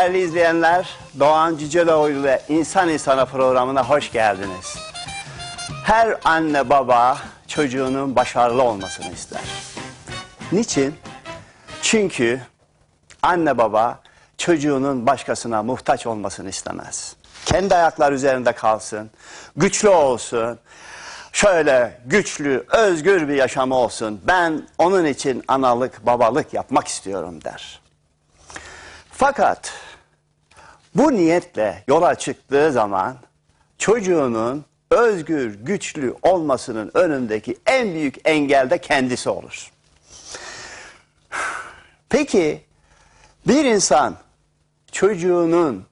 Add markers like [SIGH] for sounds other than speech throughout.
Değerli izleyenler, Doğan Cüceloğlu ile İnsan İnsana programına hoş geldiniz. Her anne baba çocuğunun başarılı olmasını ister. Niçin? Çünkü anne baba çocuğunun başkasına muhtaç olmasını istemez. Kendi ayaklar üzerinde kalsın, güçlü olsun, şöyle güçlü, özgür bir yaşamı olsun. Ben onun için analık, babalık yapmak istiyorum der. Fakat bu niyetle yola çıktığı zaman çocuğunun özgür, güçlü olmasının önündeki en büyük engel de kendisi olur. Peki bir insan çocuğunun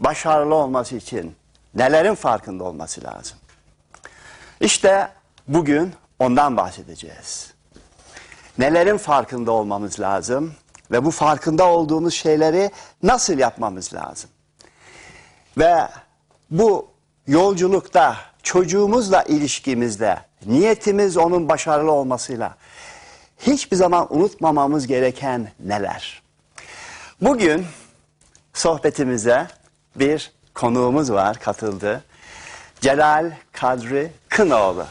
başarılı olması için nelerin farkında olması lazım? İşte bugün ondan bahsedeceğiz. Nelerin farkında olmamız lazım ve bu farkında olduğumuz şeyleri nasıl yapmamız lazım? Ve bu yolculukta çocuğumuzla ilişkimizde niyetimiz onun başarılı olmasıyla hiçbir zaman unutmamamız gereken neler? Bugün sohbetimize bir konuğumuz var katıldı. Celal Kadri Kınoğlu.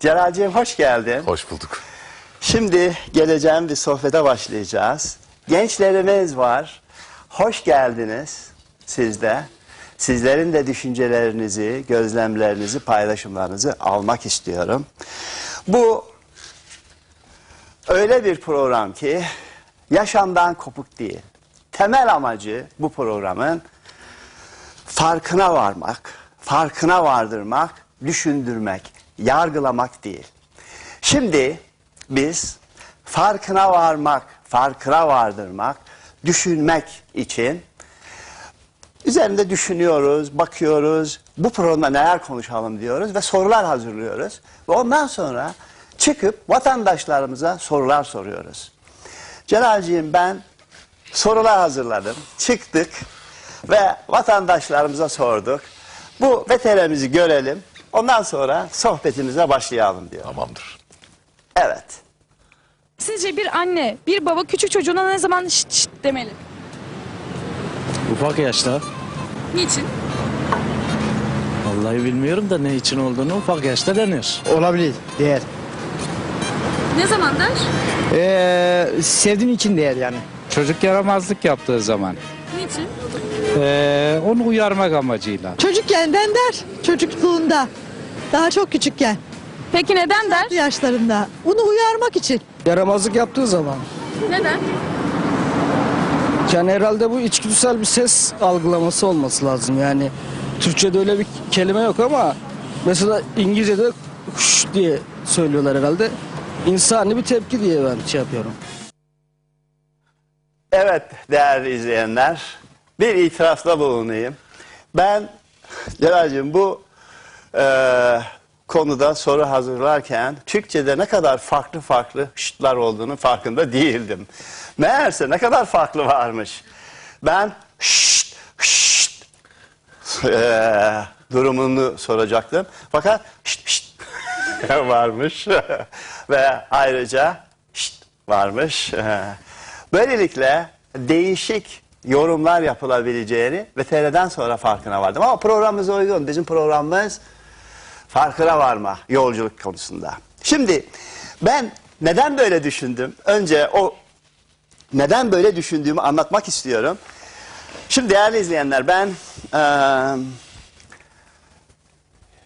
Celal'cığım hoş geldin. Hoş bulduk. Şimdi geleceğim bir sohbete başlayacağız. Gençlerimiz var. Hoş geldiniz siz de. Sizlerin de düşüncelerinizi, gözlemlerinizi, paylaşımlarınızı almak istiyorum. Bu öyle bir program ki yaşamdan kopuk değil. Temel amacı bu programın farkına varmak, farkına vardırmak, düşündürmek, yargılamak değil. Şimdi biz farkına varmak, farkına vardırmak, düşünmek için üzerinde düşünüyoruz, bakıyoruz, bu programda neler konuşalım diyoruz ve sorular hazırlıyoruz. Ve ondan sonra çıkıp vatandaşlarımıza sorular soruyoruz. Celalciğim ben sorular hazırladım, çıktık ve vatandaşlarımıza sorduk. Bu veterimizi görelim, ondan sonra sohbetimize başlayalım diyor. Tamamdır. Evet. Sizce bir anne, bir baba küçük çocuğuna ne zaman şşt şşt demeli? Ufak yaşta. Niçin? Vallahi bilmiyorum da ne için olduğunu ufak yaşta denir. Olabilir. Değer. Ne zaman der? Ee, sevdiğin için değer yani. Çocuk yaramazlık yaptığı zaman Niçin? eee, onu uyarmak amacıyla. Çocukkenden der, çocukluğunda. Daha çok küçükken, Peki neden der? yaşlarında. Onu uyarmak için. Yaramazlık yaptığı zaman. Neden? Yani herhalde bu içgüdüsel bir ses algılaması olması lazım. Yani Türkçe'de öyle bir kelime yok ama mesela İngilizce'de huş diye söylüyorlar herhalde. İnsani bir tepki diye ben şey yapıyorum. Evet değerli izleyenler, bir itirafta bulunayım. Ben Celal'cığım bu eee, konuda soru hazırlarken Türkçe'de ne kadar farklı farklı şıtlar olduğunu farkında değildim. Meğerse ne kadar farklı varmış. Ben şşt şşt eee, durumunu soracaktım. Fakat şşt şşt [LAUGHS] varmış ve ayrıca şşt varmış. Böylelikle değişik yorumlar yapılabileceğini ve TR'den sonra farkına vardım. Ama programımıza uygun. Bizim programımız farkına varma yolculuk konusunda. Şimdi ben neden böyle düşündüm? Önce o neden böyle düşündüğümü anlatmak istiyorum. Şimdi değerli izleyenler ben eee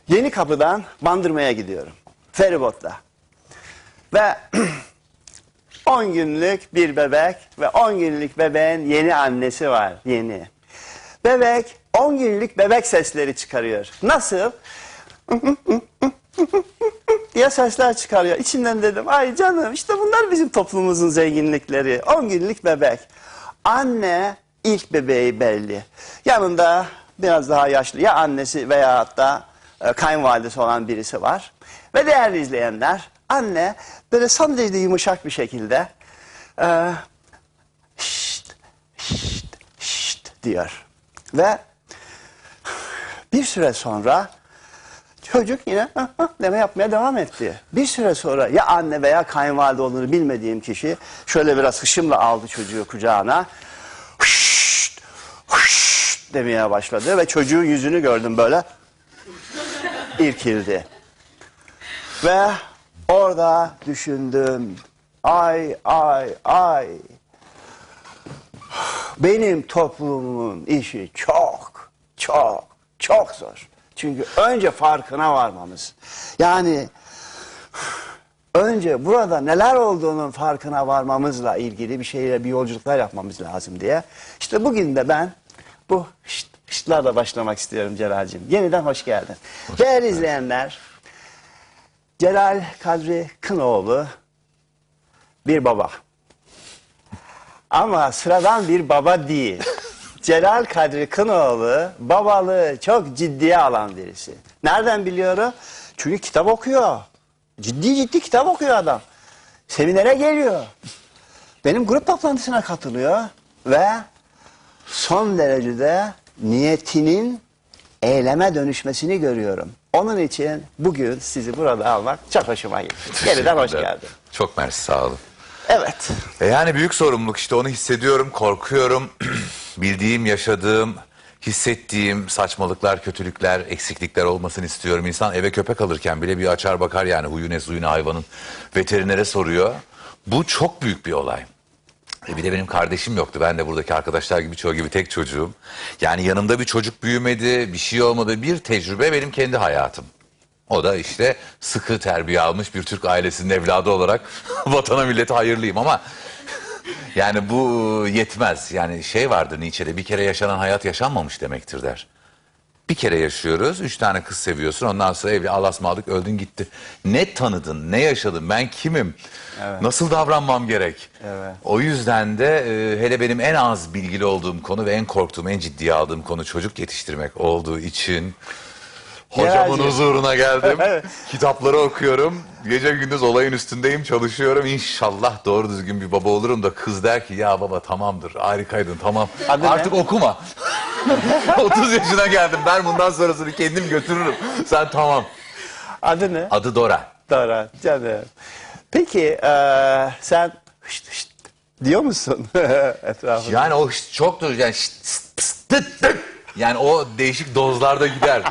Yeni Kapı'dan Bandırma'ya gidiyorum. Feribotla. Ve [CLEARS THROAT] 10 günlük bir bebek ve 10 günlük bebeğin yeni annesi var. Yeni. Bebek 10 günlük bebek sesleri çıkarıyor. Nasıl? [LAUGHS] diye sesler çıkarıyor. İçinden dedim ay canım işte bunlar bizim toplumumuzun zenginlikleri. 10 günlük bebek. Anne ilk bebeği belli. Yanında biraz daha yaşlı ya annesi veya hatta e, kayınvalidesi olan birisi var. Ve değerli izleyenler anne böyle son derece yumuşak bir şekilde e, şşt, şşt, şşt diyor. Ve bir süre sonra çocuk yine deme yapmaya devam etti. Bir süre sonra ya anne veya kayınvalide olduğunu bilmediğim kişi şöyle biraz hışımla aldı çocuğu kucağına. Şşt, demeye başladı ve çocuğun yüzünü gördüm böyle irkildi. Ve orada düşündüm. Ay ay ay. Benim toplumumun işi çok çok çok zor. Çünkü önce farkına varmamız. Yani önce burada neler olduğunun farkına varmamızla ilgili bir şeyle bir yolculuklar yapmamız lazım diye. İşte bugün de ben bu şşt, şştlarla başlamak istiyorum Celal'cim. Yeniden hoş geldin. Değerli izleyenler, Celal Kadri Kınoğlu bir baba. Ama sıradan bir baba değil. Celal Kadri Kınoğlu babalığı çok ciddiye alan birisi. Nereden biliyorum? Çünkü kitap okuyor. Ciddi ciddi kitap okuyor adam. Seminere geliyor. Benim grup toplantısına katılıyor ve son derecede niyetinin eyleme dönüşmesini görüyorum. Onun için bugün sizi burada almak çok hoşuma gitti. Yeniden hoş geldin. Çok mersi sağ olun. Evet. E yani büyük sorumluluk işte onu hissediyorum, korkuyorum. [CLEARS THROAT] Bildiğim, yaşadığım, hissettiğim saçmalıklar, kötülükler, eksiklikler olmasını istiyorum. İnsan eve köpek alırken bile bir açar bakar yani huyu ne suyu ne hayvanın veterinere soruyor. Bu çok büyük bir olay. E bir de benim kardeşim yoktu. Ben de buradaki arkadaşlar gibi çoğu gibi tek çocuğum. Yani yanımda bir çocuk büyümedi, bir şey olmadı. Bir tecrübe benim kendi hayatım. O da işte sıkı terbiye almış bir Türk ailesinin evladı olarak [LAUGHS] vatana millete hayırlıyım ama yani bu yetmez. Yani şey vardır Nietzsche'de bir kere yaşanan hayat yaşanmamış demektir der. Bir kere yaşıyoruz, üç tane kız seviyorsun, ondan sonra evli alasmalık öldün gitti. Ne tanıdın, ne yaşadın, ben kimim, nasıl davranmam gerek? Evet. O yüzden de e, hele benim en az bilgili olduğum konu ve en korktuğum, en ciddiye aldığım konu çocuk yetiştirmek olduğu için... Hocamın huzuruna geldim. [LAUGHS] Kitapları okuyorum. Gece gündüz olayın üstündeyim, çalışıyorum. İnşallah doğru düzgün bir baba olurum da kız der ki ya baba tamamdır, harikaydın tamam. Adı ne? Artık okuma. [LAUGHS] 30 yaşına geldim. Ben bundan sonrasını kendim götürürüm. Sen tamam. Adı ne? Adı Dora. Dora canım. Peki eee, sen hışt hışt diyor musun [LAUGHS] etrafında? Yani o şşt çoktur. Yani şşt, pst, tıt, tıt. Yani o değişik dozlarda gider.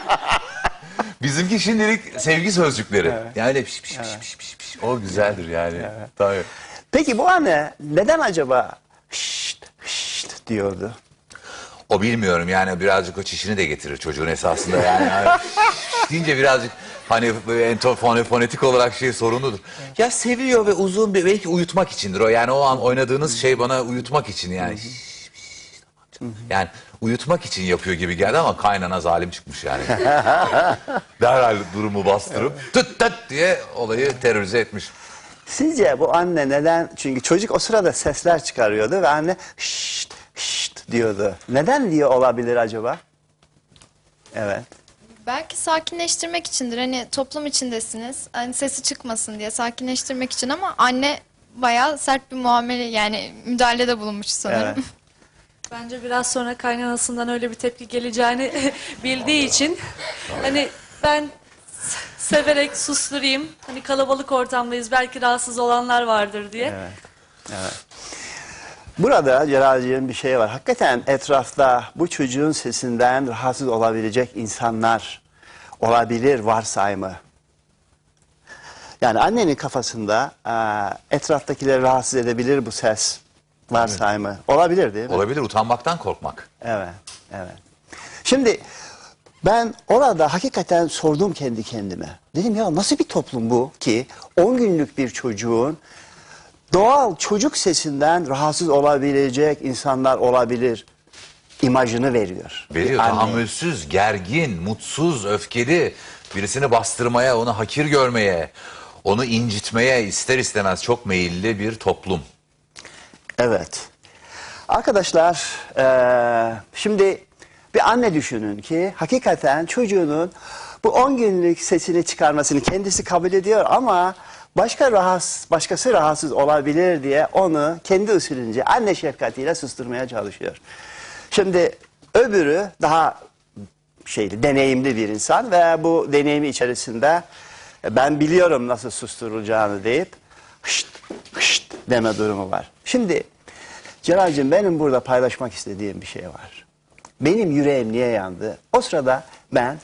Bizimki şimdilik sevgi sözcükleri. Yani öyle piş piş piş piş piş piş. O güzeldir yani. Tabii. Peki bu anne neden acaba hışt hışt diyordu? O bilmiyorum yani birazcık o çişini de getirir çocuğun esasında yani. yani [LAUGHS] deyince birazcık hani entofone fonetik olarak şey sorunludur. Ya seviyor ve uzun bir belki uyutmak içindir o. Yani o an oynadığınız şey bana uyutmak için yani. Yani uyutmak için yapıyor gibi geldi ama kaynana zalim çıkmış yani. [LAUGHS] Derhal durumu bastırıp tıt tıt diye olayı terörize etmiş. Sizce bu anne neden? Çünkü çocuk o sırada sesler çıkarıyordu ve anne hışt hışt diyordu. Neden diyor olabilir acaba? Evet. Belki sakinleştirmek içindir. Hani toplum içindesiniz. Hani sesi çıkmasın diye sakinleştirmek için ama anne bayağı sert bir muamele yani müdahalede bulunmuş sanırım. Evet. [LAUGHS] Bence biraz sonra kaynanasından öyle bir tepki geleceğini [LAUGHS] bildiği için hani ben severek susturayım. Hani kalabalık ortamdayız belki rahatsız olanlar vardır diye. Burada Celalciğim bir şey var. Hakikaten etrafta bu çocuğun sesinden rahatsız olabilecek insanlar olabilir varsayımı. Yani annenin kafasında etraftakileri rahatsız edebilir bu ses varsayımı. Olabilir değil mi? Olabilir utanmaktan korkmak. Evet, evet. Şimdi ben orada hakikaten sordum kendi kendime. Dedim ya nasıl bir toplum bu ki 10 günlük bir çocuğun doğal çocuk sesinden rahatsız olabilecek insanlar olabilir imajını veriyor. Veriyor. Anne. Tahammülsüz, gergin, mutsuz, öfkeli. Birisini bastırmaya, onu hakir görmeye, onu incitmeye ister istemez çok meyilli bir toplum. Evet. Arkadaşlar eee, şimdi bir anne düşünün ki hakikaten çocuğunun bu 10 günlük sesini çıkarmasını kendisi kabul ediyor ama başka rahatsız, başkası rahatsız olabilir diye onu kendi usulünce anne şefkatiyle susturmaya çalışıyor. Şimdi öbürü daha şeyli, deneyimli bir insan ve bu deneyimi içerisinde e, ben biliyorum nasıl susturulacağını deyip hışt hışt deme durumu var. Şimdi Celal'cim benim burada paylaşmak istediğim bir şey var. benim yüreğim niye yandı? O sırada ben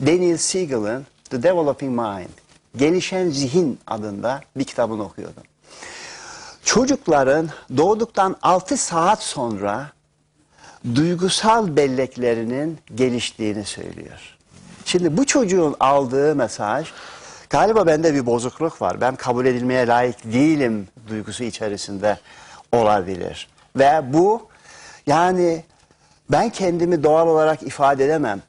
Daniel Siegel'ın The Developing Mind, Gelişen Zihin adında bir kitabını okuyordum. Çocukların doğduktan 6 saat sonra duygusal belleklerinin geliştiğini söylüyor. Şimdi bu çocuğun aldığı mesaj galiba bende bir bozukluk var. Ben kabul edilmeye layık değilim duygusu içerisinde olabilir. Ve bu yani ben kendimi doğal olarak ifade edemem.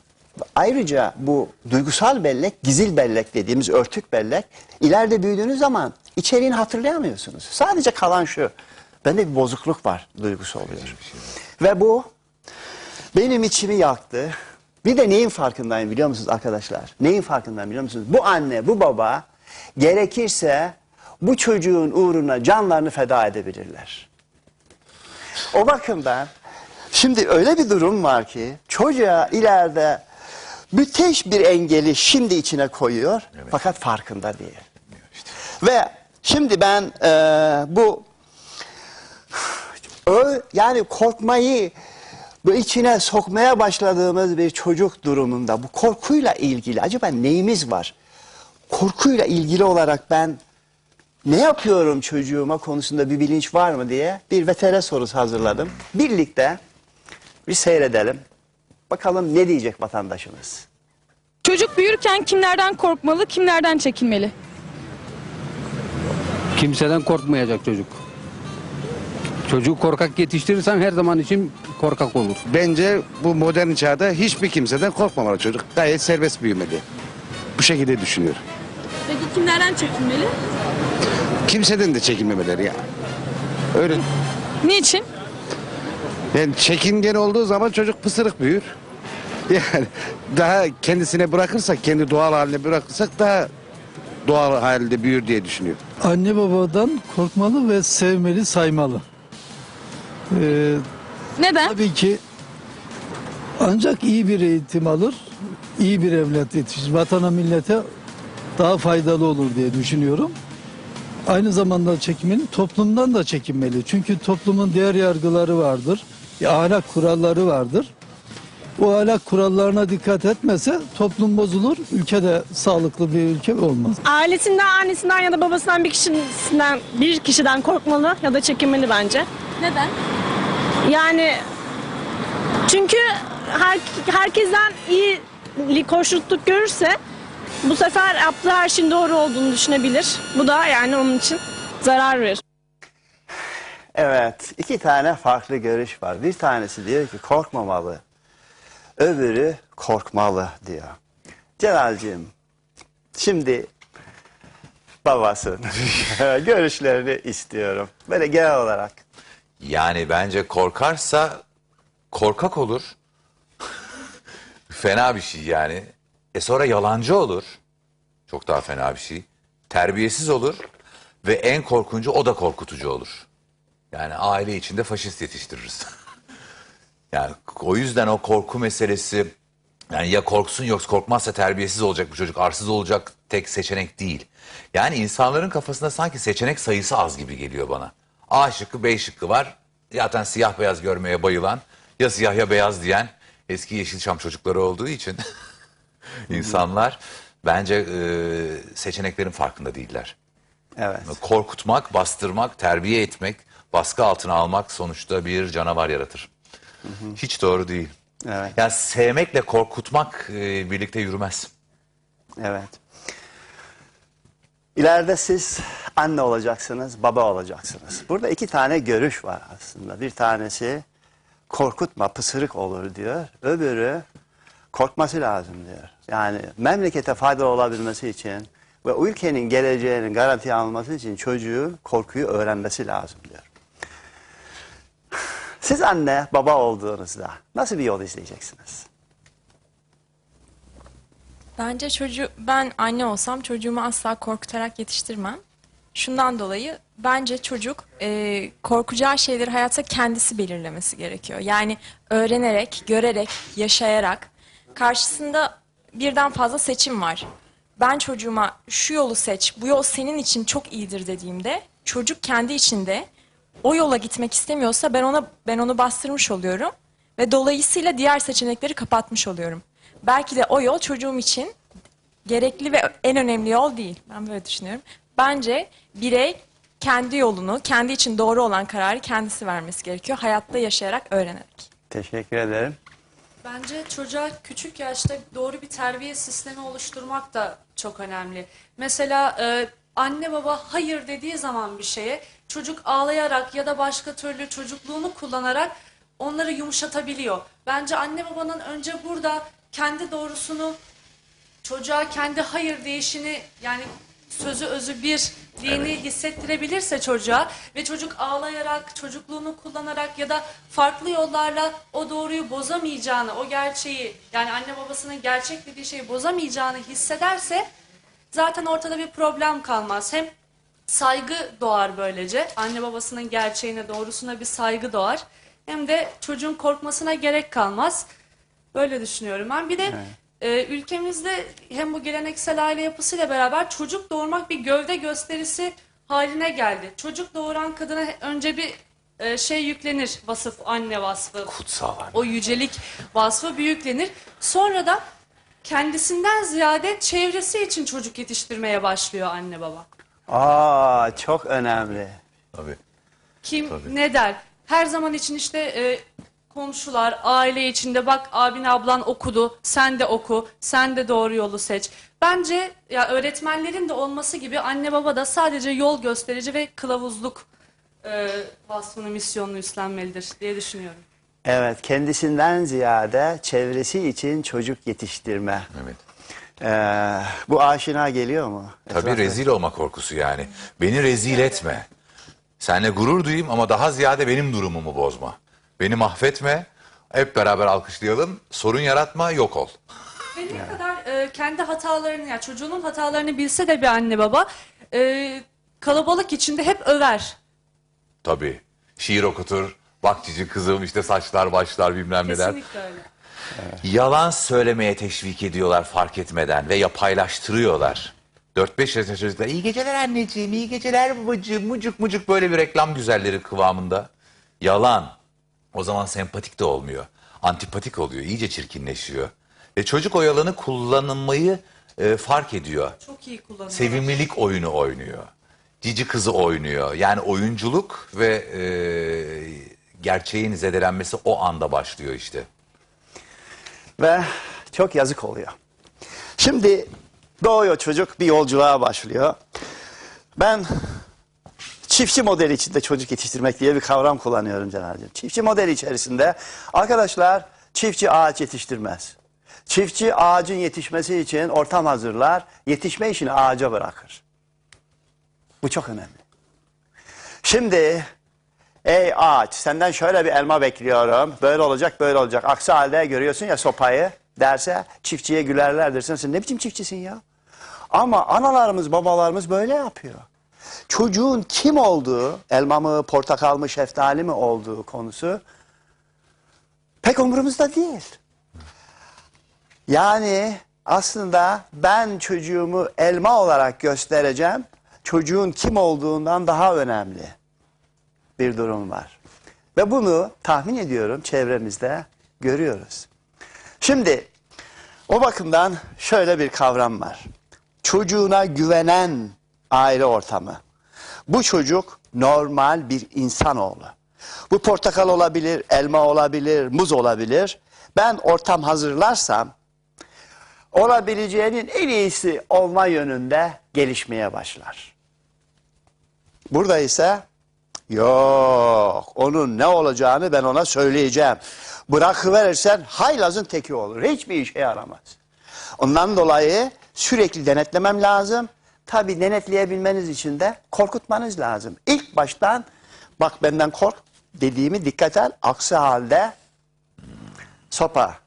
Ayrıca bu duygusal bellek, gizil bellek dediğimiz örtük bellek ileride büyüdüğünüz zaman içeriğini hatırlayamıyorsunuz. Sadece kalan şu. Bende bir bozukluk var duygusu oluyor. Ve bu benim içimi yaktı. Bir de neyin farkındayım biliyor musunuz arkadaşlar? Neyin farkındayım biliyor musunuz? Bu anne, bu baba gerekirse bu çocuğun uğruna canlarını feda edebilirler. O bakımdan şimdi öyle bir durum var ki çocuğa ileride müthiş bir engeli şimdi içine koyuyor fakat farkında değil. Ve şimdi ben eee, bu yani korkmayı bu içine sokmaya başladığımız bir çocuk durumunda bu korkuyla ilgili acaba neyimiz var? Korkuyla ilgili olarak ben ne yapıyorum çocuğuma konusunda bir bilinç var mı diye bir vetere sorusu hazırladım. Birlikte bir seyredelim. Bakalım ne diyecek vatandaşımız. Çocuk büyürken kimlerden korkmalı, kimlerden çekinmeli? Kimseden korkmayacak çocuk. Çocuğu korkak yetiştirirsen her zaman için korkak olur. Bence bu modern çağda hiçbir kimseden korkmamalı çocuk. Gayet serbest büyümeli. Bu şekilde düşünüyorum. Peki kimlerden çekinmeli? Kimseden de çekinmemeleri ya. Öyle. Niçin? Yani çekingen olduğu zaman çocuk pısırık büyür. Yani daha kendisine bırakırsak, kendi doğal haline bırakırsak daha doğal halde büyür diye düşünüyorum. Anne babadan korkmalı ve sevmeli, saymalı. Ee, Neden? tabii ki ancak iyi bir eğitim alır, iyi bir evlat yetişir. Vatana, millete daha faydalı olur diye düşünüyorum. Aynı zamanda çekinmeli, toplumdan da çekinmeli. Çünkü toplumun değer yargıları vardır, ahlak kuralları vardır. Bu ahlak kurallarına dikkat etmese toplum bozulur, ülke de sağlıklı bir ülke olmaz. Ailesinden, annesinden ya da babasından bir kişiden bir kişiden korkmalı ya da çekinmeli bence. Neden? Yani çünkü her, herkesten iyi hoşnutluk görürse bu sefer yaptığı her şeyin doğru olduğunu düşünebilir. Bu da yani onun için zarar verir. Evet, iki tane farklı görüş var. Bir tanesi diyor ki korkmamalı, öbürü korkmalı diyor. Celal'cim, şimdi babasın [LAUGHS] görüşlerini istiyorum. Böyle genel olarak. Yani bence korkarsa korkak olur. fena bir şey yani. E sonra yalancı olur. Çok daha fena bir şey. Terbiyesiz olur. Ve en korkuncu o da korkutucu olur. Yani aile içinde faşist yetiştiririz. [LAUGHS] yani o yüzden o korku meselesi yani ya korksun yoksa korkmazsa terbiyesiz olacak bu çocuk, arsız olacak tek seçenek değil. Yani insanların kafasında sanki seçenek sayısı az gibi geliyor bana. A şıkkı, B şıkkı var. Zaten siyah beyaz görmeye bayılan, ya siyah ya beyaz diyen eski Yeşilçam çocukları olduğu için [LAUGHS] insanlar bence e, seçeneklerin farkında değiller. Evet. Korkutmak, bastırmak, terbiye etmek, baskı altına almak sonuçta bir canavar yaratır. Hiç doğru değil. Evet. Yani sevmekle korkutmak e, birlikte yürümez. Evet. İleride siz anne olacaksınız, baba olacaksınız. Burada iki tane görüş var aslında. Bir tanesi korkutma, pısırık olur diyor. Öbürü korkması lazım diyor. Yani memlekete faydalı olabilmesi için ve ülkenin geleceğinin garantiye alınması için çocuğun korkuyu öğrenmesi lazım diyor. Siz anne, baba olduğunuzda nasıl bir yol izleyeceksiniz? Bence çocuğu ben anne olsam çocuğumu asla korkutarak yetiştirmem. Şundan dolayı bence çocuk e, korkacağı şeyleri hayatta kendisi belirlemesi gerekiyor. Yani öğrenerek, görerek, yaşayarak karşısında birden fazla seçim var. Ben çocuğuma şu yolu seç, bu yol senin için çok iyidir dediğimde çocuk kendi içinde o yola gitmek istemiyorsa ben ona ben onu bastırmış oluyorum Ve dolayısıyla diğer seçenekleri kapatmış oluyorum. Belki de o yol çocuğum için gerekli ve en önemli yol değil. Ben böyle düşünüyorum. Bence birey kendi yolunu, kendi için doğru olan kararı kendisi vermesi gerekiyor. Hayatta yaşayarak, öğrenerek. Teşekkür ederim. Bence çocuğa küçük yaşta doğru bir terbiye sistemi oluşturmak da çok önemli. Mesela e, anne baba hayır dediği zaman bir şeye çocuk ağlayarak ya da başka türlü çocukluğunu kullanarak onları yumuşatabiliyor. Bence anne babanın önce burada kendi doğrusunu çocuğa kendi hayır deyişini yani sözü özü birliğini hissettirebilirse çocuğa ve çocuk ağlayarak, çocukluğunu kullanarak ya da farklı yollarla o doğruyu bozamayacağını, o gerçeği yani anne babasının gerçek dediği şeyi bozamayacağını hissederse zaten ortada bir problem kalmaz. Hem saygı doğar böylece. Anne babasının gerçeğine, doğrusuna bir saygı doğar. Hem de çocuğun korkmasına gerek kalmaz. Böyle düşünüyorum ben. Bir de e, ülkemizde hem bu geleneksel aile yapısıyla beraber çocuk doğurmak bir gövde gösterisi haline geldi. Çocuk doğuran kadına önce bir e, şey yüklenir, vasıf, anne vasfı. Kutsal anne. O yücelik vasfı büyüklenir. Sonra da kendisinden ziyade çevresi için çocuk yetiştirmeye başlıyor anne baba. Aa çok önemli. Tabii. Kim Tabii. ne der? Her zaman için işte e, komşular, aile içinde bak abin ablan okudu, sen de oku, sen de doğru yolu seç. Bence ya öğretmenlerin de olması gibi anne baba da sadece yol gösterici ve kılavuzluk e, vasfını, misyonunu üstlenmelidir diye düşünüyorum. Evet kendisinden ziyade çevresi için çocuk yetiştirme. Evet. Ee, bu aşina geliyor mu? Tabii Esra Bey? rezil olma korkusu yani. Beni rezil etme. Seninle gurur duyayım ama daha ziyade benim durumumu bozma. Beni mahvetme. Hep beraber alkışlayalım. Sorun yaratma, yok ol. Ve ne kadar e, kendi hatalarını, ya çocuğunun hatalarını bilse de bir anne baba e, kalabalık içinde hep över. Tabii. Şiir okutur. Bak cici kızım işte saçlar başlar bilmem neler. Kesinlikle öyle. Yalan söylemeye teşvik ediyorlar fark etmeden ve yapaylaştırıyorlar. 4-5 yaşında çocuklar iyi geceler anneciğim, iyi geceler babacığım, mucuk mucuk böyle bir reklam güzelleri kıvamında. Yalan. O zaman sempatik de olmuyor. Antipatik oluyor, iyice çirkinleşiyor. Ve çocuk o yalanı kullanmayı e, fark ediyor. Çok iyi kullanıyor. Sevimlilik oyunu oynuyor. Cici kızı oynuyor. Yani oyunculuk ve e, gerçeğin zedelenmesi o anda başlıyor işte. Ve çok yazık oluyor. Şimdi doğuyor çocuk bir yolculuğa başlıyor. Ben çiftçi modeli içinde çocuk yetiştirmek diye bir kavram kullanıyorum Caner'cim. Çiftçi modeli içerisinde arkadaşlar çiftçi ağaç yetiştirmez. Çiftçi ağacın yetişmesi için ortam hazırlar, yetişme işini ağaca bırakır. Bu çok önemli. Şimdi ey ağaç senden şöyle bir elma bekliyorum. Böyle olacak böyle olacak. Aksi halde görüyorsun ya sopayı derse çiftçiye gülerler dersin. Sen ne biçim çiftçisin ya? Ama analarımız babalarımız böyle yapıyor. Çocuğun kim olduğu, elma mı, portakal mı, şeftali mi olduğu konusu pek umurumuzda değil. Yani aslında ben çocuğumu elma olarak göstereceğim. Çocuğun kim olduğundan daha önemli bir durum var. Ve bunu tahmin ediyorum çevremizde görüyoruz. Şimdi o bakımdan şöyle bir kavram var. Çocuğuna güvenen aile ortamı. Bu çocuk normal bir insanoğlu. Bu portakal olabilir, elma olabilir, muz olabilir. Ben ortam hazırlarsam olabileceğinin en iyisi olma yönünde gelişmeye başlar. Burada ise yok onun ne olacağını ben ona söyleyeceğim. Bırakıverirsen haylazın teki olur. Hiçbir işe yaramaz. Ondan dolayı sürekli denetlemem lazım. Tabi denetleyebilmeniz için de korkutmanız lazım. İlk baştan bak benden kork dediğimi dikkat et. Aksi halde sopa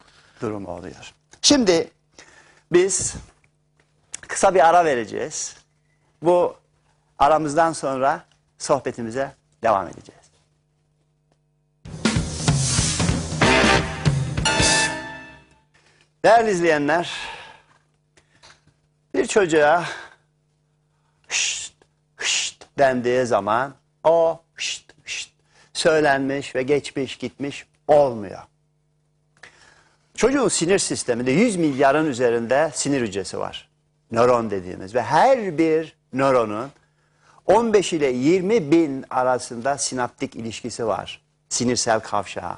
durumu oluyor. Şimdi biz kısa bir ara vereceğiz. Bu aramızdan sonra sohbetimize devam edeceğiz. Değerli izleyenler, bir çocuğa şşt, şşt dendiği zaman o şşt, şşt söylenmiş ve geçmiş gitmiş olmuyor. Çocuğun sinir sisteminde 100 milyarın üzerinde sinir hücresi var. Nöron dediğimiz ve her bir nöronun 15 ile 20 bin arasında sinaptik ilişkisi var. Sinirsel kavşağı.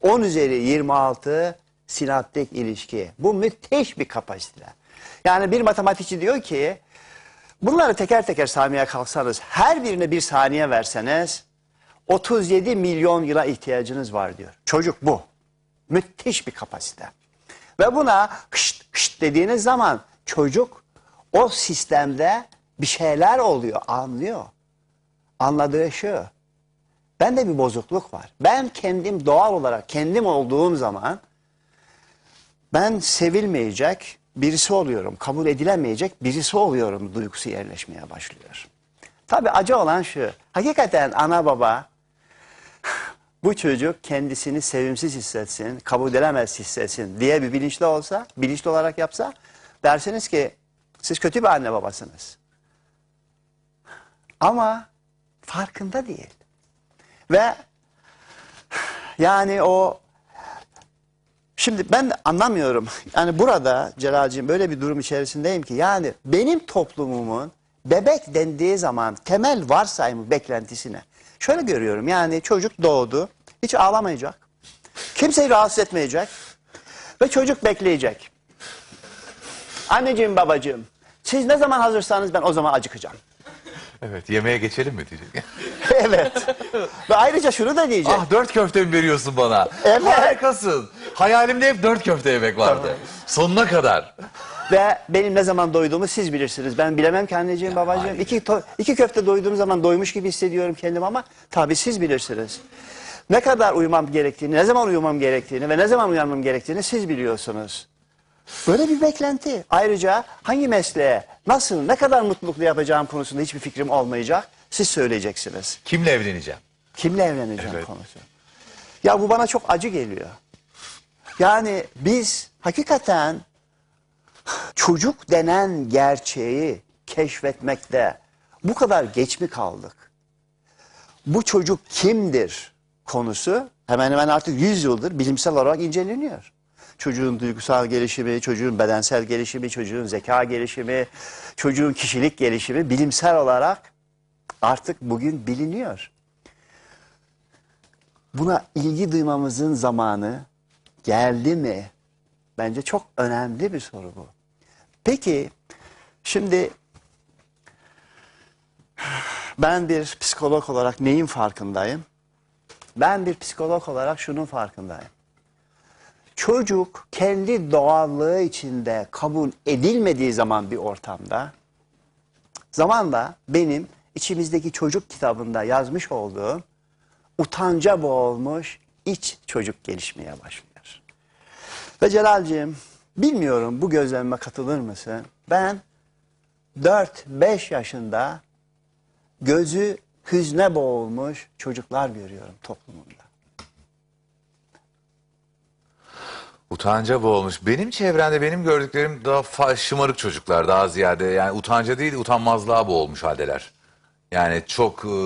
10 üzeri 26 sinaptik ilişki. Bu müthiş bir kapasite. Yani bir matematikçi diyor ki bunları teker teker saymaya kalksanız her birine bir saniye verseniz 37 milyon yıla ihtiyacınız var diyor. Çocuk bu. Müthiş bir kapasite. Ve buna kışt kışt dediğiniz zaman çocuk o sistemde bir şeyler oluyor, anlıyor. Anladığı şu. Bende bir bozukluk var. Ben kendim doğal olarak kendim olduğum zaman ben sevilmeyecek birisi oluyorum. Kabul edilemeyecek birisi oluyorum duygusu yerleşmeye başlıyor. Tabii acı olan şu. Hakikaten ana baba bu çocuk kendisini sevimsiz hissetsin, kabul edilemez hissetsin diye bir bilinçli olsa, bilinçli olarak yapsa dersiniz ki siz kötü bir anne babasınız. Ama farkında değil. Ve yani o şimdi ben anlamıyorum. Yani burada Celal'cığım böyle bir durum içerisindeyim ki yani benim toplumumun bebek dendiği zaman temel varsayımı beklentisine şöyle görüyorum. Yani çocuk doğdu. Hiç ağlamayacak. Kimseyi rahatsız etmeyecek. Ve çocuk bekleyecek. Anneciğim babacığım siz ne zaman hazırsanız ben o zaman acıkacağım. Evet yemeğe geçelim mi diyecek. [LAUGHS] evet. Ve ayrıca şunu da diyecek. ah dört köfte mi veriyorsun bana? Evet. Harikasın. Hayalimde hep dört köfte yemek vardı. Sonuna kadar. Ve benim ne zaman doyduğumu siz bilirsiniz. Ben bilemem ki anneciğim babacığım. İki, to- iki köfte doyduğum zaman doymuş gibi hissediyorum kendimi ama tabii siz bilirsiniz. Ne kadar uyumam gerektiğini, ne zaman uyumam gerektiğini ve ne zaman uyanmam gerektiğini siz biliyorsunuz. Böyle bir beklenti. Ayrıca hangi mesleğe, nasıl, ne kadar mutlulukla yapacağım konusunda hiçbir fikrim olmayacak. Siz söyleyeceksiniz. Kimle evleneceğim? Kimle evleneceğim Evet. konusu. Ya bu bana çok acı geliyor. Yani biz hakikaten çocuk denen gerçeği keşfetmekte bu kadar geç mi kaldık? Bu çocuk kimdir konusu hemen hemen artık 100 yıldır bilimsel olarak inceleniyor. Çocuğun duygusal gelişimi, çocuğun bedensel gelişimi, çocuğun zeka gelişimi, çocuğun kişilik gelişimi bilimsel olarak artık bugün biliniyor. Buna ilgi duymamızın zamanı geldi mi? Bence çok önemli bir soru bu. Peki şimdi ben bir psikolog olarak neyin farkındayım? Ben bir psikolog olarak şunun farkındayım. Çocuk kendi doğallığı içinde kabul edilmediği zaman bir ortamda zamanla benim içimizdeki çocuk kitabında yazmış olduğum utanca boğulmuş iç çocuk gelişmeye başlıyor. Ve Celal'cığım bilmiyorum bu gözlemime katılır mısın? Ben 4-5 yaşında gözü hüzne boğulmuş çocuklar görüyorum toplumumda. Utanca boğulmuş. Benim çevremde benim gördüklerim daha şımarık çocuklar daha ziyade. Yani utanca değil utanmazlığa boğulmuş haldeler. Yani çok e,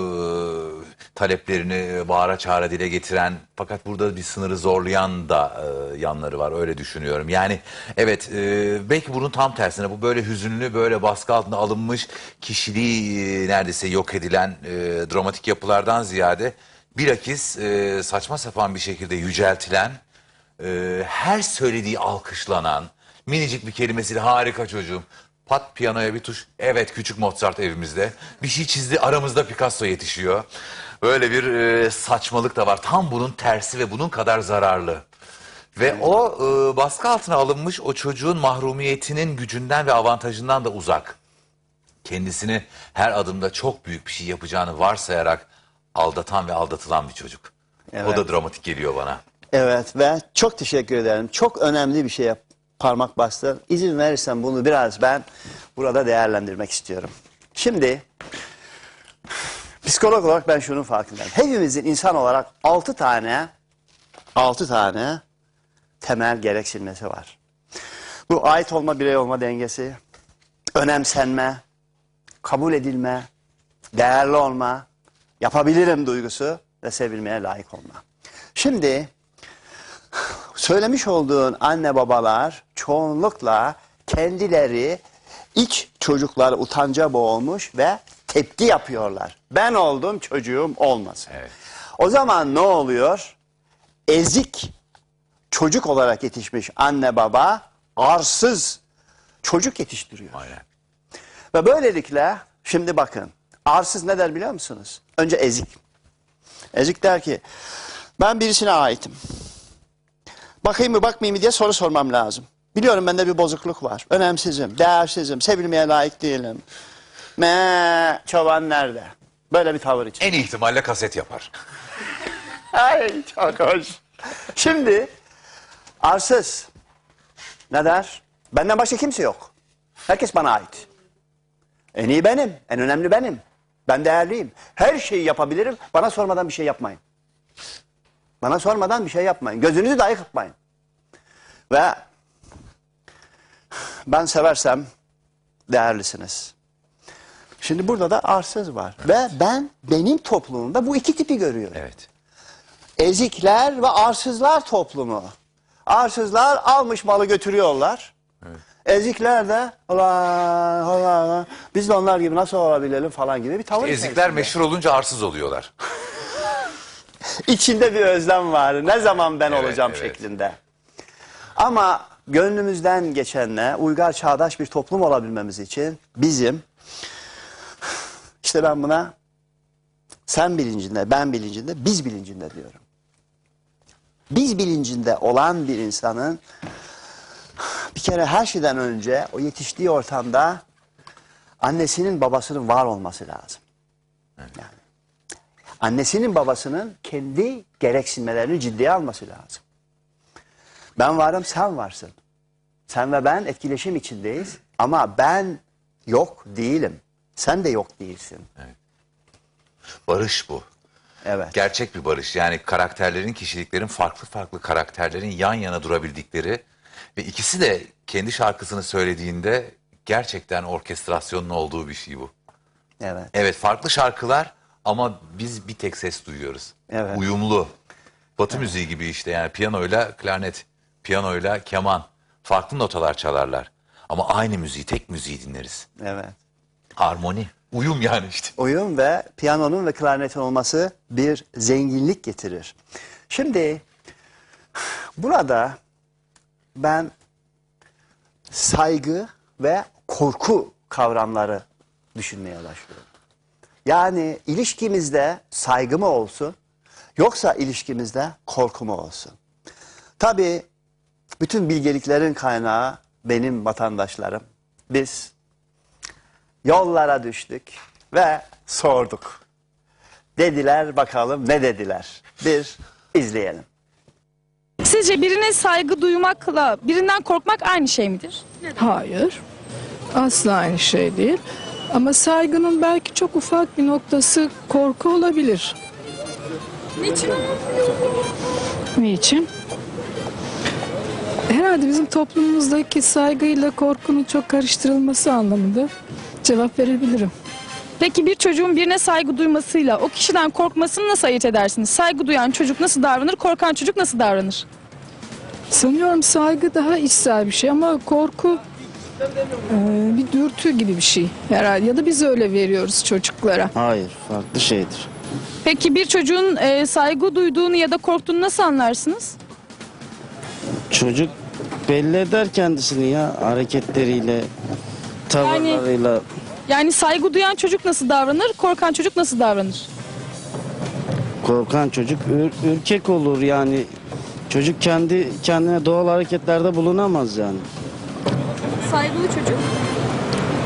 taleplerini bağıra çağıra dile getiren fakat burada bir sınırı zorlayan da e, yanları var öyle düşünüyorum. Yani evet e, belki bunun tam tersine bu böyle hüzünlü böyle baskı altında alınmış kişiliği e, neredeyse yok edilen e, dramatik yapılardan ziyade bilakis e, saçma sapan bir şekilde yüceltilen e, her söylediği alkışlanan minicik bir kelimesiyle harika çocuğum. Pat piyanoya bir tuş. Evet küçük Mozart evimizde. Bir şey çizdi aramızda Picasso yetişiyor. Böyle bir e, saçmalık da var. Tam bunun tersi ve bunun kadar zararlı. Ve o e, baskı altına alınmış o çocuğun mahrumiyetinin gücünden ve avantajından da uzak. Kendisini her adımda çok büyük bir şey yapacağını varsayarak aldatan ve aldatılan bir çocuk. O Evet. da dramatik geliyor bana. Evet ve çok teşekkür ederim. Çok önemli bir şeye parmak bastın. İzin verirsen bunu biraz ben burada değerlendirmek istiyorum. Şimdi psikolog olarak ben şunun farkındayım. Hepimizin insan olarak altı tane altı tane temel gereksinmesi var. Bu ait olma, birey olma dengesi, önemsenme, kabul edilme, değerli olma, yapabilirim duygusu ve sevilmeye layık olma. Şimdi söylemiş olduğun anne babalar çoğunlukla kendileri iç çocuklar utanca boğulmuş ve tepki yapıyorlar. Ben oldum çocuğum olmasın. O zaman ne oluyor? Ezik çocuk olarak yetişmiş anne baba arsız çocuk yetiştiriyor. Aynen. Ve böylelikle şimdi bakın arsız ne der biliyor musunuz? Önce ezik. Ezik der ki ben birisine aitim. Bakayım mı bakmayayım mı diye soru sormam lazım. Biliyorum bende bir bozukluk var. Önemsizim, değersizim, sevilmeye layık değilim. Me çoban nerede? Böyle bir tavır için. En ihtimalle kaset yapar. [LAUGHS] Ay çok hoş. Şimdi arsız ne der? Benden başka kimse yok. Herkes bana ait. En iyi benim, en önemli benim. Ben değerliyim. Her şeyi yapabilirim. Bana sormadan bir şey yapmayın. Bana sormadan bir şey yapmayın. Gözünüzü dahi kırpmayın. Ve ben seversem değerlisiniz. Şimdi burada da arsız var. Ve ben benim toplumumda bu iki tipi görüyorum. Evet. Ezikler ve arsızlar toplumu. Arsızlar almış malı götürüyorlar. Ezikler de Allah Allah biz de onlar gibi nasıl olabilelim falan gibi bir tavır. Ezikler içerisinde. meşhur olunca arsız oluyorlar. [LAUGHS] İçinde bir özlem var. Ne zaman ben Evet, olacağım evet. şeklinde. Ama gönlümüzden geçenle uygar çağdaş bir toplum olabilmemiz için bizim işte ben buna sen bilincinde, ben bilincinde, biz bilincinde diyorum. Biz bilincinde olan bir insanın bir kere her şeyden önce o yetiştiği ortamda annesinin babasının var olması lazım. Yani annesinin babasının kendi gereksinmelerini ciddiye alması lazım. Ben varım sen varsın. Sen ve ben etkileşim içindeyiz ama ben yok değilim. Sen de yok değilsin. Barış bu. Evet. Gerçek bir barış. Yani karakterlerin, kişiliklerin farklı farklı karakterlerin yan yana durabildikleri ve ikisi de kendi şarkısını söylediğinde gerçekten orkestrasyonun olduğu bir şey bu. Evet. Evet farklı şarkılar ama biz bir tek ses duyuyoruz. Evet. Uyumlu. Batı müziği gibi işte yani piyanoyla klarnet, piyanoyla keman. Farklı notalar çalarlar. Ama aynı müziği, tek müziği dinleriz. Evet. Harmoni. Uyum yani işte. Uyum ve piyanonun ve klarnetin olması bir zenginlik getirir. Şimdi burada ben saygı ve korku kavramları düşünmeye başlıyorum. Yani ilişkimizde saygı mı olsun yoksa ilişkimizde korku mu olsun? Tabii bütün bilgeliklerin kaynağı benim vatandaşlarım. Biz yollara düştük ve sorduk. Dediler bakalım ne dediler? Bir izleyelim. Sizce birine saygı duymakla birinden korkmak aynı şey midir? Hayır. Asla aynı şey değil. Ama saygının belki çok ufak bir noktası korku olabilir. Niçin? Niçin? Herhalde bizim toplumumuzdaki saygıyla korkunun çok karıştırılması anlamında cevap verebilirim. Peki bir çocuğun birine saygı duymasıyla o kişiden korkmasını nasıl ayırt edersiniz? Saygı duyan çocuk nasıl davranır, korkan çocuk nasıl davranır? Sanıyorum saygı daha içsel bir şey ama korku e, bir dürtü gibi bir şey herhalde. Ya da biz öyle veriyoruz çocuklara. Hayır, farklı şeydir. Peki bir çocuğun e, saygı duyduğunu ya da korktuğunu nasıl anlarsınız? Çocuk belli eder kendisini ya hareketleriyle, tavırlarıyla. Yani saygı duyan çocuk nasıl davranır, korkan çocuk nasıl davranır? Korkan çocuk ür- ürkek olur yani. Çocuk kendi kendine doğal hareketlerde bulunamaz yani. Saygılı çocuk.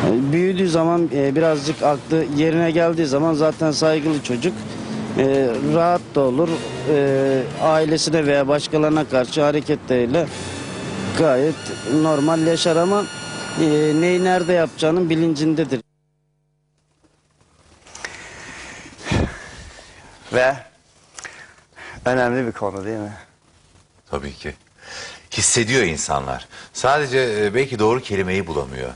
Yani büyüdüğü zaman e, birazcık aklı yerine geldiği zaman zaten saygılı çocuk e, rahat da olur. E, ailesine veya başkalarına karşı hareketleriyle gayet normal yaşar ama e, neyi nerede yapacağının bilincindedir. Ve önemli bir konu değil mi? Tabii ki. Hissediyor insanlar. Sadece e, belki doğru kelimeyi bulamıyor.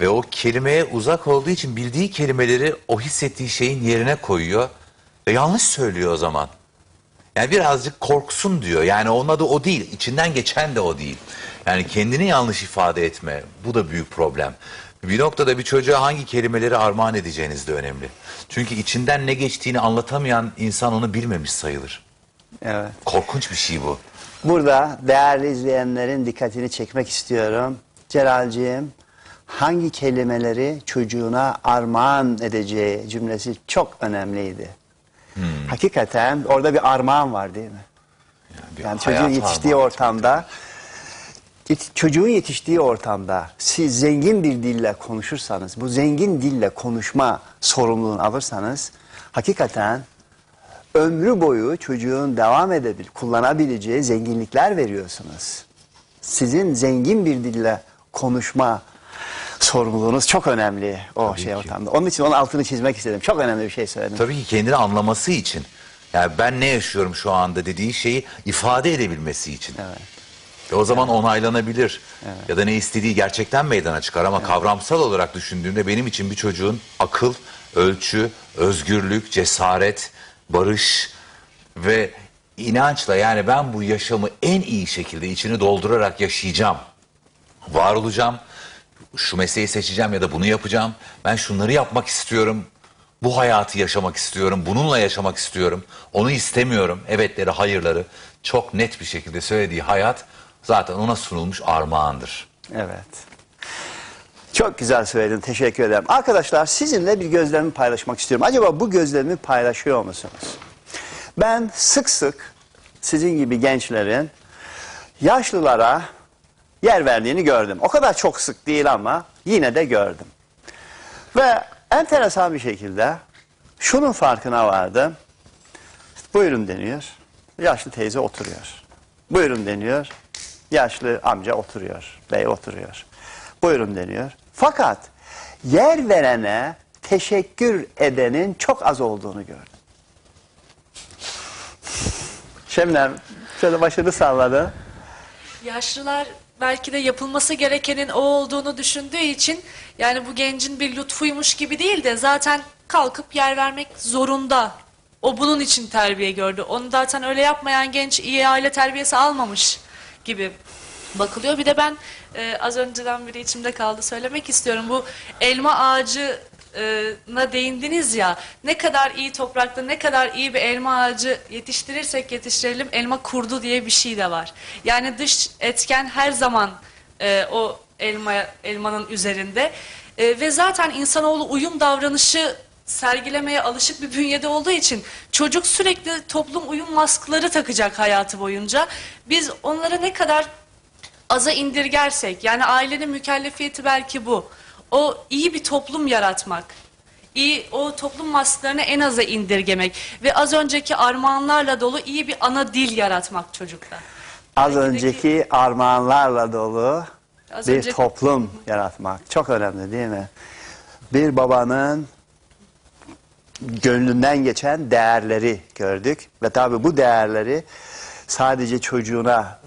Ve o kelimeye uzak olduğu için bildiği kelimeleri o hissettiği şeyin yerine koyuyor. Ve yanlış söylüyor o zaman. Yani birazcık korksun diyor. Yani onun adı o değil. İçinden geçen de o değil. Yani kendini yanlış ifade etme. Bu da büyük problem. Bir noktada bir çocuğa hangi kelimeleri armağan edeceğiniz de önemli. Çünkü içinden ne geçtiğini anlatamayan insan onu bilmemiş sayılır. Evet. Korkunç bir şey bu. Burada değerli izleyenlerin dikkatini çekmek istiyorum. Celalciğim hangi kelimeleri çocuğuna armağan edeceği cümlesi çok önemliydi. Hakikaten orada bir armağan var değil mi? Bir Yani çocuğun yetiştiği ortamda çocuğun yetiştiği ortamda siz zengin bir dille konuşursanız, bu zengin dille konuşma sorumluluğunu alırsanız hakikaten ömrü boyu çocuğun devam edebil, kullanabileceği zenginlikler veriyorsunuz. Sizin zengin bir dille konuşma sorumluluğunuz çok önemli o şey ortamda. Onun için onun altını çizmek istedim. Çok önemli bir şey söyledim. Tabii ki kendini anlaması için. Yani ben ne yaşıyorum şu anda dediği şeyi ifade edebilmesi için. Ve o zaman onaylanabilir. Ya da ne istediği gerçekten meydana çıkar ama kavramsal olarak düşündüğümde benim için bir çocuğun akıl, ölçü, özgürlük, cesaret, barış ve inançla yani ben bu yaşamı en iyi şekilde içini doldurarak yaşayacağım. Var olacağım. Şu mesleği seçeceğim ya da bunu yapacağım. Ben şunları yapmak istiyorum. Bu hayatı yaşamak istiyorum. Bununla yaşamak istiyorum. Onu istemiyorum. Evetleri, hayırları çok net bir şekilde söylediği hayat zaten ona sunulmuş armağandır. Evet. Çok güzel söyledin. Teşekkür ederim. Arkadaşlar sizinle bir gözlemimi paylaşmak istiyorum. Acaba bu gözlemimi paylaşıyor musunuz? Ben sık sık sizin gibi gençlerin yaşlılara yer verdiğini gördüm. O kadar çok sık değil ama yine de gördüm. Ve enteresan bir şekilde şunun farkına vardım. Buyurun deniyor. Yaşlı teyze oturuyor. Buyurun deniyor. Yaşlı amca oturuyor. Bey oturuyor. Buyurun deniyor. Fakat yer verene teşekkür edenin çok az olduğunu gördüm. Şemnem şöyle başını salladı. Yaşlılar belki de yapılması gerekenin o olduğunu düşündüğü için yani bu gencin bir lütfuymuş gibi değil de zaten kalkıp yer vermek zorunda. O bunun için terbiye gördü. Onu zaten öyle yapmayan genç iyi aile terbiyesi almamış gibi bakılıyor. Bir de ben e, az önceden biri içimde kaldı söylemek istiyorum. Bu elma ağacı na değindiniz ya ne kadar iyi toprakta ne kadar iyi bir elma ağacı yetiştirirsek yetiştirelim elma kurdu diye bir şey de var. Yani dış etken her zaman e, o elma elmanın üzerinde E, ve zaten insanoğlu uyum davranışı sergilemeye alışık bir bünyede olduğu için çocuk sürekli toplum uyum maskları takacak hayatı boyunca. Biz onlara ne kadar aza indirgersek yani ailenin mükellefiyeti belki bu. O iyi bir toplum yaratmak. iyi o toplum masklarını en aza indirgemek ve az önceki armağanlarla dolu iyi bir ana dil yaratmak çocukta. Az önceki armağanlarla dolu Az bir önceki- toplum yaratmak. Çok önemli değil mi? Bir babanın gönlünden geçen değerleri gördük. Ve tabii bu değerleri sadece çocuğuna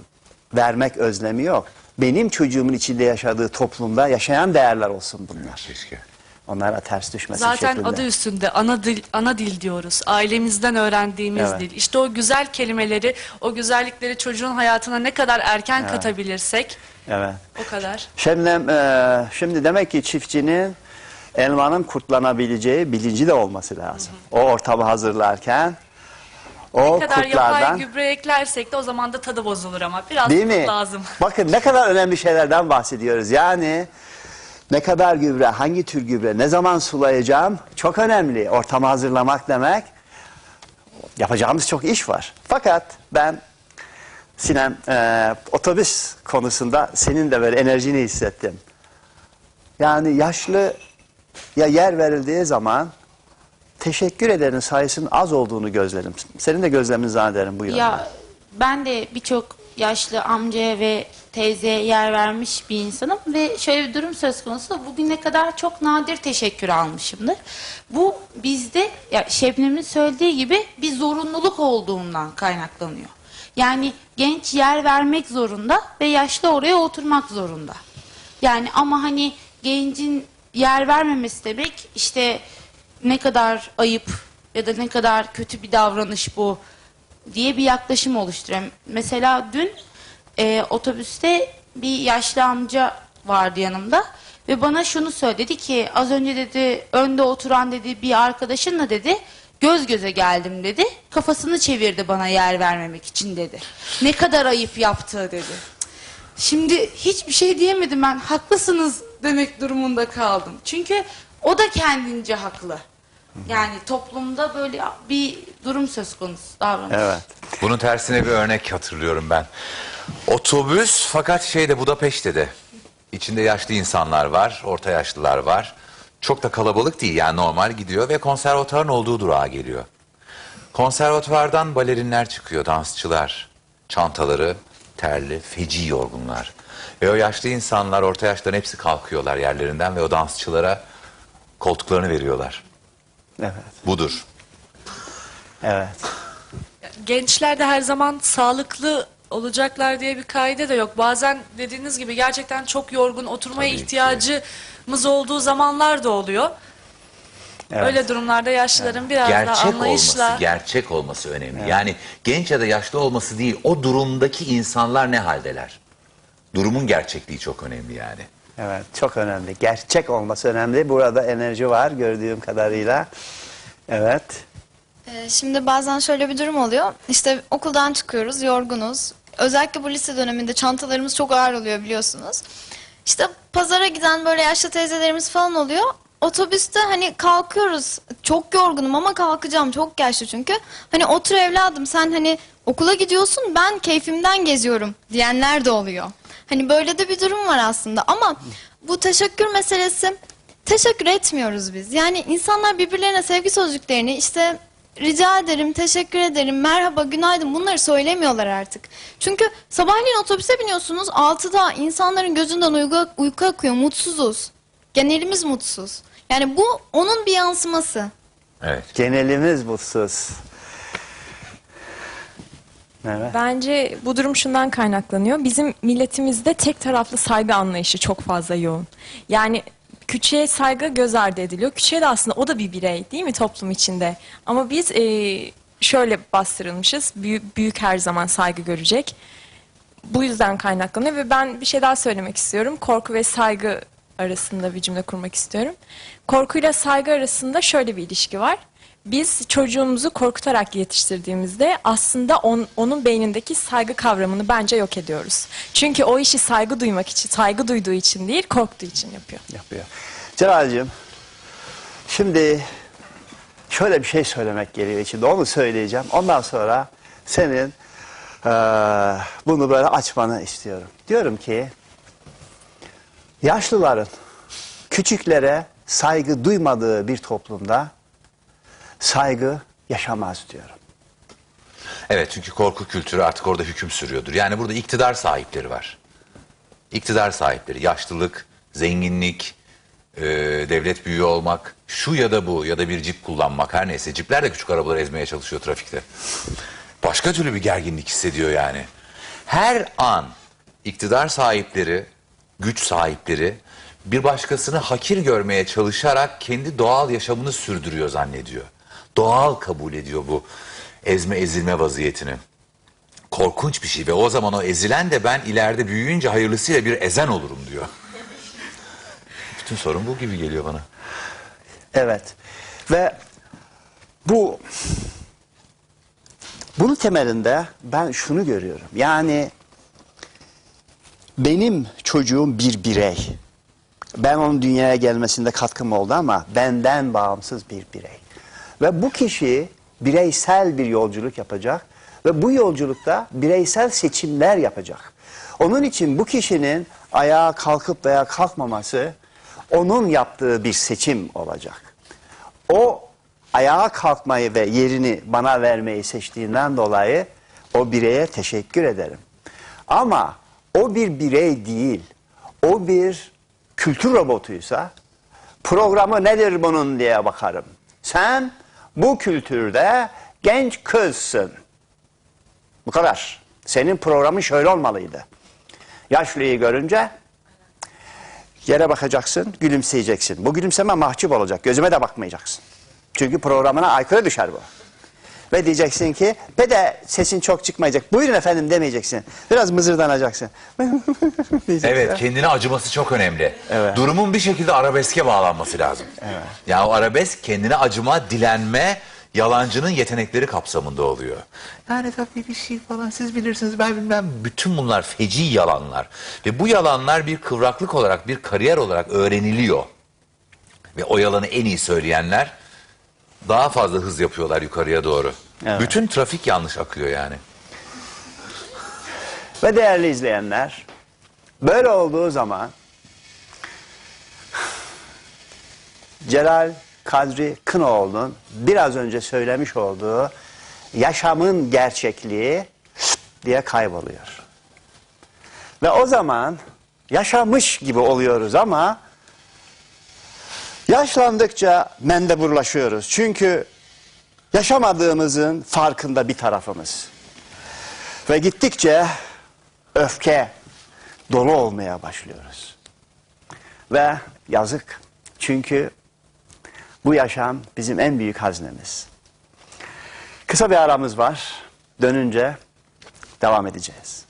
vermek özlemi yok. Benim çocuğumun içinde yaşadığı toplumda yaşayan değerler olsun bunlar. Keşke. Onlara ters düşmesin Zaten şeklinde. adı üstünde ana dil ana dil diyoruz. Ailemizden öğrendiğimiz Evet. dil. İşte o güzel kelimeleri, o güzellikleri çocuğun hayatına ne kadar erken Evet. katabilirsek Evet. o kadar. Şemnem, e, şimdi demek ki çiftçinin elmanın kurtlanabileceği bilinci de olması lazım. O ortamı hazırlarken o ne kadar kurtlardan yapay gübre eklersek de o zaman da tadı bozulur ama biraz değil mi? kurt lazım. [LAUGHS] Bakın ne kadar önemli şeylerden bahsediyoruz. Yani ne kadar gübre, hangi tür gübre, ne zaman sulayacağım çok önemli. Ortamı hazırlamak demek yapacağımız çok iş var. Fakat ben Sinem e, otobüs konusunda senin de böyle enerjini hissettim. Yani yaşlı ya yer verildiği zaman teşekkür edenin sayısının az olduğunu gözledim. Senin de gözlemin zannederim bu yönde. Ya ben de birçok yaşlı amcaya ve teyzeye yer vermiş bir insanım ve şöyle bir durum söz konusu bugüne kadar çok nadir teşekkür almışımdır. Bu bizde ya Şebnem'in söylediği gibi bir zorunluluk olduğundan kaynaklanıyor. Yani genç yer vermek zorunda ve yaşlı oraya oturmak zorunda. Yani ama hani gencin yer vermemesi demek işte ne kadar ayıp ya da ne kadar kötü bir davranış bu diye bir yaklaşım oluşturuyorum. Mesela dün e, otobüste bir yaşlı amca vardı yanımda ve bana şunu söyledi ki az önce dedi önde oturan dedi bir arkadaşınla dedi göz göze geldim dedi. Kafasını çevirdi bana yer vermemek için dedi. Ne kadar ayıp yaptığı dedi. Şimdi hiçbir şey diyemedim ben. Haklısınız demek durumunda kaldım. Çünkü o da kendince haklı. Yani toplumda böyle bir durum söz konusu davranış. Evet. Bunun tersine bir örnek hatırlıyorum ben. Otobüs fakat şeyde Budapeşte de. İçinde yaşlı insanlar var, orta yaşlılar var. Çok da kalabalık değil yani normal gidiyor ve konservatuarın olduğu durağa geliyor. Konservatuvardan balerinler çıkıyor, dansçılar. Çantaları terli, feci yorgunlar. Ve o yaşlı insanlar, orta yaşlıların hepsi kalkıyorlar yerlerinden ve o dansçılara koltuklarını veriyorlar. Evet. Budur. Evet. Gençler de her zaman sağlıklı olacaklar diye bir kaide de yok. Bazen dediğiniz gibi gerçekten çok yorgun oturmaya Tabii ki. ihtiyacımız olduğu zamanlar da oluyor. Evet. Öyle durumlarda yaşlıların biraz daha gerçek anlayışla olması, gerçek olması önemli. Yani genç ya da yaşlı olması değil, o durumdaki insanlar ne haldeler? Durumun gerçekliği çok önemli yani. Evet, çok önemli. Gerçek olması önemli. Burada enerji var gördüğüm kadarıyla. Evet. Ee, Şimdi bazen şöyle bir durum oluyor. İşte okuldan çıkıyoruz, yorgunuz. Özellikle bu lise döneminde çantalarımız çok ağır oluyor biliyorsunuz. İşte pazara giden böyle yaşlı teyzelerimiz falan oluyor. Otobüste hani kalkıyoruz. Çok yorgunum ama kalkacağım. Çok yaşlı çünkü. Hani otur evladım sen hani okula gidiyorsun ben keyfimden geziyorum diyenler de oluyor. Hani böyle de bir durum var aslında ama bu teşekkür meselesi teşekkür etmiyoruz biz. Yani insanlar birbirlerine sevgi sözcüklerini işte rica ederim, teşekkür ederim, merhaba, günaydın bunları söylemiyorlar artık. Çünkü sabahleyin otobüse biniyorsunuz 6'da insanların gözünden uyku, uyku akıyor, mutsuzuz. Genelimiz mutsuz. Yani bu onun bir yansıması. Evet. Genelimiz mutsuz. Evet. Bence bu durum şundan kaynaklanıyor. Bizim milletimizde tek taraflı saygı anlayışı çok fazla yoğun. Yani küçüğe saygı göz ardı ediliyor. Küçüğe de aslında o da bir birey değil mi toplum içinde? Ama biz eee, şöyle bastırılmışız. Büyük, büyük her zaman saygı görecek. Bu yüzden kaynaklanıyor ve ben bir şey daha söylemek istiyorum. Korku ve saygı arasında bir cümle kurmak istiyorum. Korkuyla saygı arasında şöyle bir ilişki var. Biz çocuğumuzu korkutarak yetiştirdiğimizde aslında on- onun beynindeki saygı kavramını bence yok ediyoruz. Çünkü o işi saygı duymak için, saygı duyduğu için değil, korktuğu için yapıyor. yapıyor. Celal'cığım şimdi şöyle bir şey söylemek geliyor içinde onu söyleyeceğim. Ondan sonra senin eee, bunu böyle açmanı istiyorum. Diyorum ki yaşlıların küçüklere saygı duymadığı bir toplumda saygı yaşamaz diyorum. Evet çünkü korku kültürü artık orada hüküm sürüyordur. Yani burada iktidar sahipleri var. İktidar sahipleri, yaşlılık, zenginlik, e, devlet büyüğü olmak, şu ya da bu ya da bir cip kullanmak her neyse. Cipler de küçük arabaları ezmeye çalışıyor trafikte. Başka türlü bir gerginlik hissediyor yani. Her an iktidar sahipleri, güç sahipleri bir başkasını hakir görmeye çalışarak kendi doğal yaşamını sürdürüyor zannediyor. Doğal kabul ediyor bu ezme ezilme vaziyetini. Korkunç bir şey ve o zaman o ezilen de ben ileride büyüyünce hayırlısıyla bir ezen olurum diyor. [LAUGHS] Bütün sorun bu gibi geliyor bana. Evet. Ve bu bunun temelinde ben şunu görüyorum. Yani benim çocuğum bir birey. Ben onun dünyaya gelmesinde katkım oldu ama benden bağımsız bir birey. Ve bu kişi bireysel bir yolculuk yapacak ve bu yolculukta bireysel seçimler yapacak. Onun için bu kişinin ayağa kalkıp veya kalkmaması onun yaptığı bir seçim olacak. O ayağa kalkmayı ve yerini bana vermeyi seçtiğinden dolayı o bireye teşekkür ederim. Ama o bir birey değil, o bir kültür robotuysa programı nedir bunun diye bakarım. Sen bu kültürde genç kızsın. Bu kadar. Senin programın şöyle olmalıydı. Yaşlıyı görünce yere bakacaksın, gülümseyeceksin. Bu gülümseme mahcup olacak. Gözüme de bakmayacaksın. Çünkü programına aykırı düşer bu. Ve diyeceksin ki ve de sesin çok çıkmayacak. Buyurun efendim demeyeceksin. Biraz mızırdanacaksın. [LAUGHS] Evet kendine acıması çok önemli. Evet. Durumun bir şekilde arabeske bağlanması lazım. Evet. Yani o arabesk kendine acıma, dilenme, yalancının yetenekleri kapsamında oluyor. Yani tabii bir şey falan siz bilirsiniz ben bilmem. Bütün bunlar feci yalanlar. Ve bu yalanlar bir kıvraklık olarak, bir kariyer olarak öğreniliyor. Ve o yalanı en iyi söyleyenler daha fazla hız yapıyorlar yukarıya doğru. Evet. Bütün trafik yanlış akıyor yani. Ve değerli izleyenler, böyle olduğu zaman Celal Kadri Kınoğlu'nun biraz önce söylemiş olduğu yaşamın gerçekliği diye kayboluyor. Ve o zaman yaşamış gibi oluyoruz ama yaşlandıkça mendeburlaşıyoruz. Çünkü yaşamadığımızın farkında bir tarafımız. Ve gittikçe öfke dolu olmaya başlıyoruz. Ve yazık. Çünkü bu yaşam bizim en büyük haznemiz. Kısa bir aramız var. Dönünce devam edeceğiz.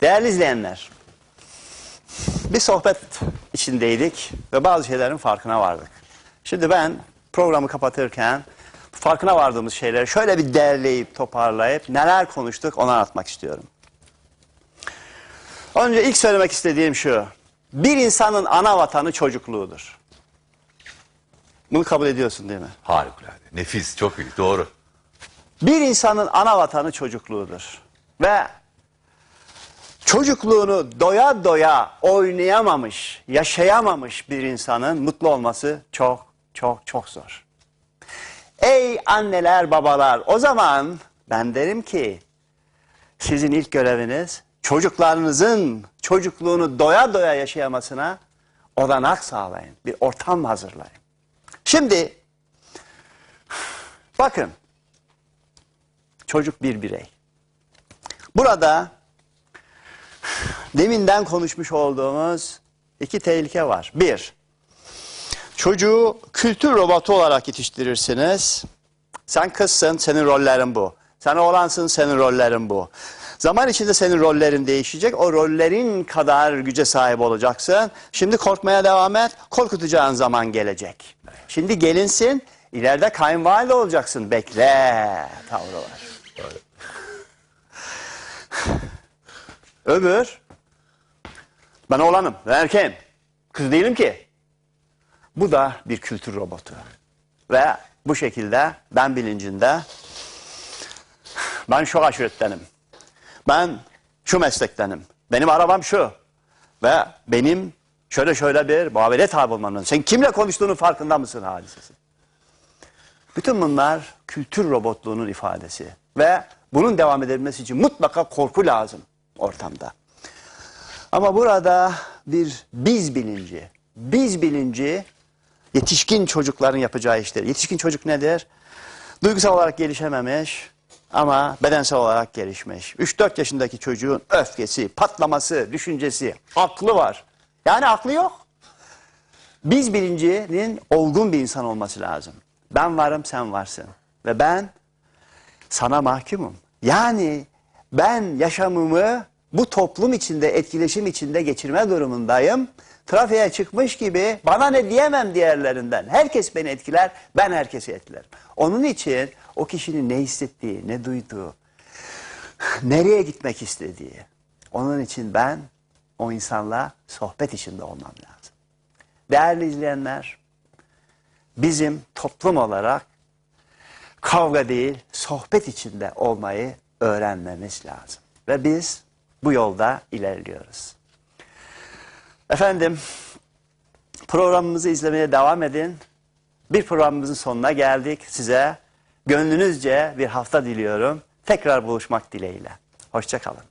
Değerli izleyenler, bir sohbet içindeydik ve bazı şeylerin farkına vardık. Şimdi ben programı kapatırken farkına vardığımız şeyleri şöyle bir derleyip toparlayıp neler konuştuk onu anlatmak istiyorum. Önce ilk söylemek istediğim şu. Bir insanın ana vatanı çocukluğudur. Bunu kabul ediyorsun değil mi? Harikulade. Nefis, çok iyi, doğru. Bir insanın ana vatanı çocukluğudur. Ve çocukluğunu doya doya oynayamamış, yaşayamamış bir insanın mutlu olması çok çok çok zor. Ey anneler babalar o zaman ben derim ki sizin ilk göreviniz çocuklarınızın çocukluğunu doya doya yaşayamasına olanak sağlayın. Bir ortam hazırlayın. Şimdi bakın çocuk bir birey. Burada deminden konuşmuş olduğumuz iki tehlike var. Bir, çocuğu kültür robotu olarak yetiştirirsiniz. Sen kızsın, senin rollerin bu. Sen oğlansın, senin rollerin bu. Zaman içinde senin rollerin değişecek. O rollerin kadar güce sahip olacaksın. Şimdi korkmaya devam et. Korkutacağın zaman gelecek. Şimdi gelinsin, ileride kayınvalide olacaksın. Bekle tavrı var. Öbür, ben oğlanım, ben erkeğim. Kız değilim ki. Bu da bir kültür robotu. Ve bu şekilde ben bilincinde ben şu aşirettenim. Ben şu meslektenim. Benim arabam şu. Ve benim şöyle şöyle bir muamele tabi olmanın. Sen kimle konuştuğunun farkında mısın hadisesi? Bütün bunlar kültür robotluğunun ifadesi. Ve bunun devam edilmesi için mutlaka korku lazım ortamda. Ama burada bir biz bilinci, biz bilinci yetişkin çocukların yapacağı işler. Yetişkin çocuk nedir? Duygusal olarak gelişememiş ama bedensel olarak gelişmiş. 3-4 yaşındaki çocuğun öfkesi, patlaması, düşüncesi, aklı var. Yani aklı yok. Biz bilincinin olgun bir insan olması lazım. Ben varım, sen varsın. Ve ben sana mahkumum. Yani ben yaşamımı bu toplum içinde, etkileşim içinde geçirme durumundayım. Trafiğe çıkmış gibi bana ne diyemem diğerlerinden. Herkes beni etkiler, ben herkesi etkilerim. Onun için o kişinin ne hissettiği, ne duyduğu, nereye gitmek istediği. Onun için ben o insanla sohbet içinde olmam lazım. Değerli izleyenler, bizim toplum olarak kavga değil, sohbet içinde olmayı öğrenmemiz lazım. Ve biz bu yolda ilerliyoruz. Efendim, programımızı izlemeye devam edin. Bir programımızın sonuna geldik. Size gönlünüzce bir hafta diliyorum. Tekrar buluşmak dileğiyle. Hoşçakalın.